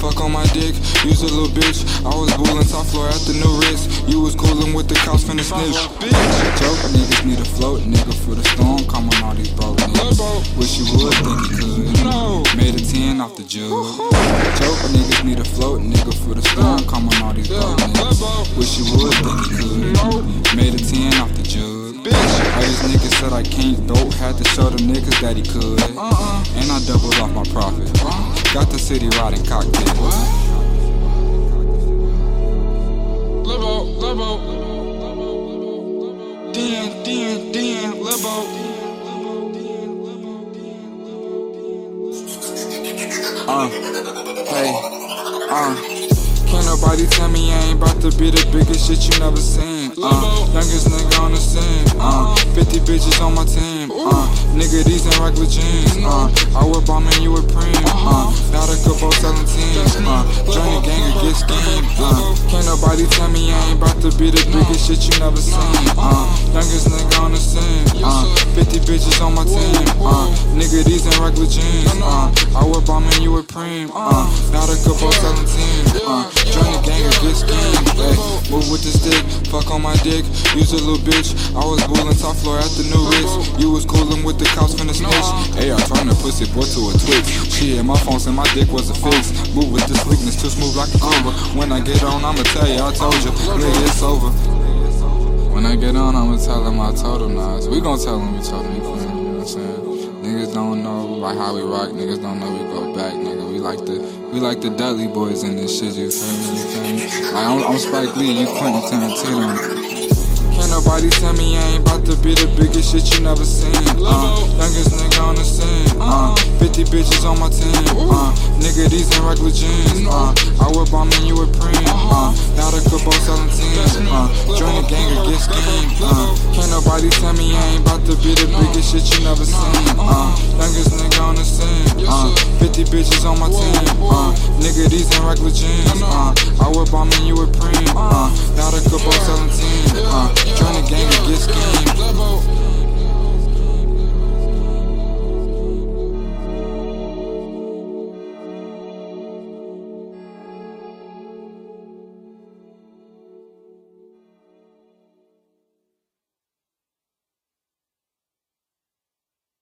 fuck on my dick, use a little bitch. I was bullin' top floor at the new wrist. You was coolin' with the cops finna snitch. Joke niggas need a float, nigga for the storm. Come on, all these broke niggas. Wish you would think you could. Made a 10 off the jug. Joke niggas need a float, nigga for the storm. Come on, all these broke niggas. Wish you would think you could. Made a 10 off the jug. All these niggas said I can't dope, had to show them niggas that he could. Uh-uh. And I doubled off my profit. The city riding cockpit. Dan, Dan, Dan. Uh, hey, uh. Can't nobody tell me I ain't about to be the biggest shit you never seen. Uh, youngest nigga on the scene. Uh, 50 bitches on my team. Uh, nigga, these ain't regular jeans. Uh, I whip bomb and you a preem. Uh, not join the gang or get schemed. Uh, can't nobody tell me I ain't about to be the biggest shit you never seen. Uh, youngest nigga on the scene. Uh, 50 bitches on my team. Uh, nigga, these ain't regular jeans. Uh, I bomb and you a preem. Uh, not a couple 17. Uh, join the gang or get. Hey, move with the stick, fuck on my dick, use a little bitch. I was bullin' top floor at the new wrist. You was with the cops finna snitch. Hey, I tryna pussy boy to a twitch. She hit my phone, said my dick was a fix. Move with this weakness, too smooth like a cobra. When I get on, I'ma tell you, I told you, nigga, it's over. When I get on, I'ma tell him I told him nah. We gon' tell him we told him? You know what I'm saying? Niggas don't know like how we rock, niggas don't know we go back, nigga. We like the we like the Dudley boys in this shit, you feel me? You feel me? Like I'm, I'm Spike Lee, you Quentin Tarantino. Can't nobody tell me I ain't about to be the biggest shit you never seen. Uh, on my team. Uh, nigga, these ain't regular jeans. Uh, I whip on me, you with print. Uh, now the couple 17. Uh, join the gang or get schemed. Uh, can't nobody tell me I ain't about to be the biggest shit you never seen. Uh, youngest nigga on the scene. Uh, 50 bitches on my team. Uh, nigga, these ain't regular jeans. Uh, I whip on me, you with print. Uh, now the couple 17. Uh, join the gang or get schemed. Uh.